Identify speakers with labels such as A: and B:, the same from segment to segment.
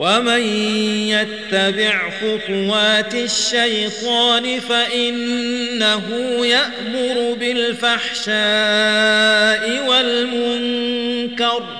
A: ومن يتبع خطوات الشيطان فإنه يأمر بالفحشاء والمنكر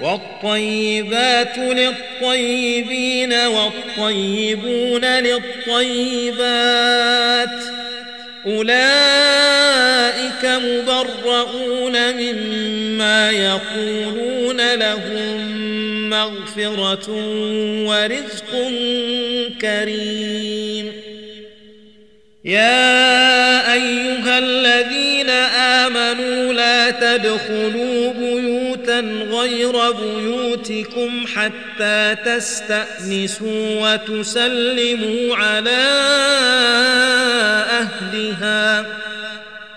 A: والطيبات للطيبين والطيبون للطيبات أولئك مبرؤون مما يقولون لهم مغفرة ورزق كريم يا أيها الذين آمنوا لا تدخلوا بيوتا غير بيوتكم حتى تستأنسوا وتسلموا على أهلها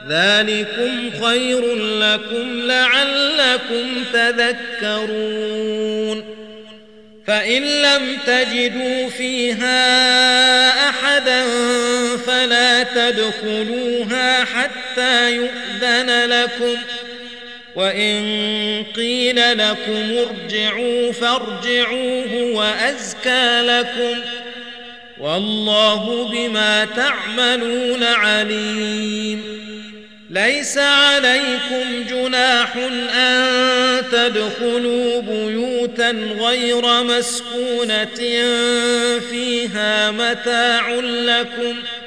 A: ذلكم خير لكم لعلكم تذكرون فإن لم تجدوا فيها أحدا فلا تدخلوها حتى يؤذن لكم ۖ وَإِن قِيلَ لَكُمْ ارْجِعُوا فَارْجِعُوا هُوَ أَزْكَى لَكُمْ وَاللَّهُ بِمَا تَعْمَلُونَ عَلِيمٌ. ليس عليكم جناح أن تدخلوا بيوتا غير مسكونة فيها متاع لكم ۖ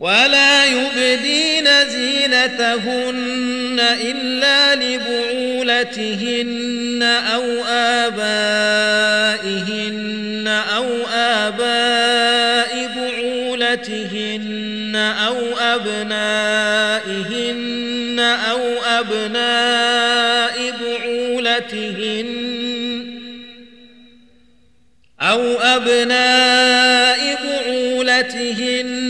A: ولا يبدين زينتهن إلا لبعولتهن أو آبائهن أو آباء بعولتهن أو أبنائهن أو أبناء بعولتهن أو أبناء بعولتهن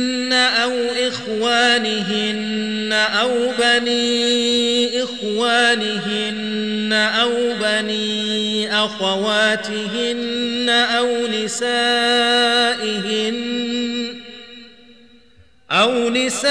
A: أو إخوانهن أو بني إخوانهن أو بني أخواتهن أو نسائهن أو نسائهن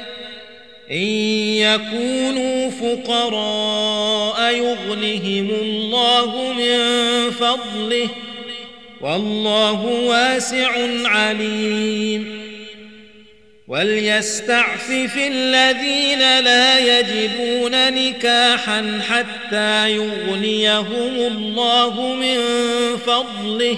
A: إن يكونوا فقراء يغلهم الله من فضله والله واسع عليم. وليستعفف الذين لا يجدون نكاحا حتى يغنيهم الله من فضله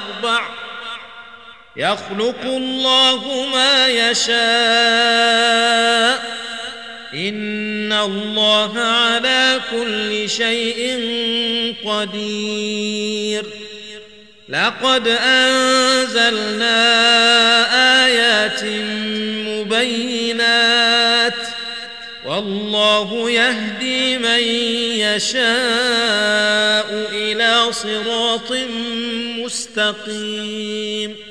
A: يخلق الله ما يشاء. إن الله على كل شيء قدير. لقد أنزلنا آيات مبينات. والله يهدي من يشاء إلى صراط مستقيم.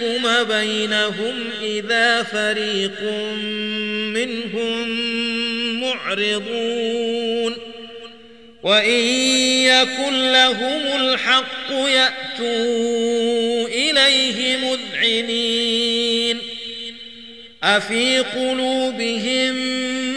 A: يحكم بينهم إذا فريق منهم معرضون وإن يكن لهم الحق يأتوا إليه مذعنين أفي قلوبهم مذعنين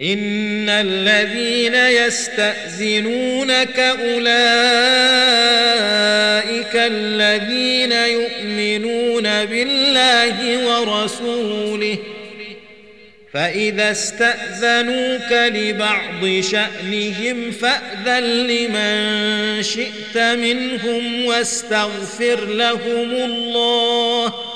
A: ان الذين يستأذنونك اولئك الذين يؤمنون بالله ورسوله فاذا استأذنوك لبعض شأنهم فأذن لمن شئت منهم واستغفر لهم الله